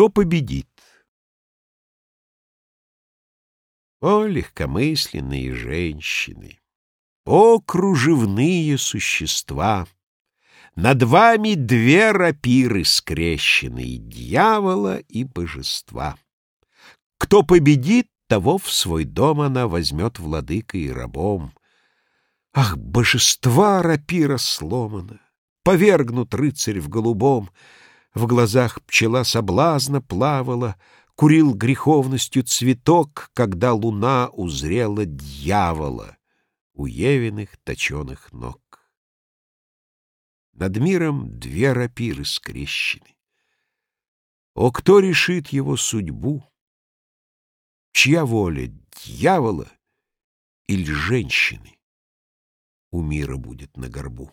Кто победит? О, легкомысленные женщины! О, кружевные существа! Над вами две рапиры скрещенные, дьявола и божества. Кто победит, того в свой дом она возьмет владыкой и рабом. Ах, божества рапира сломана! Повергнут рыцарь в голубом, В глазах пчела соблазна плавала, Курил греховностью цветок, Когда луна узрела дьявола У Евиных точеных ног. Над миром две рапиры скрещены. О, кто решит его судьбу? Чья воля, дьявола или женщины, у мира будет на горбу?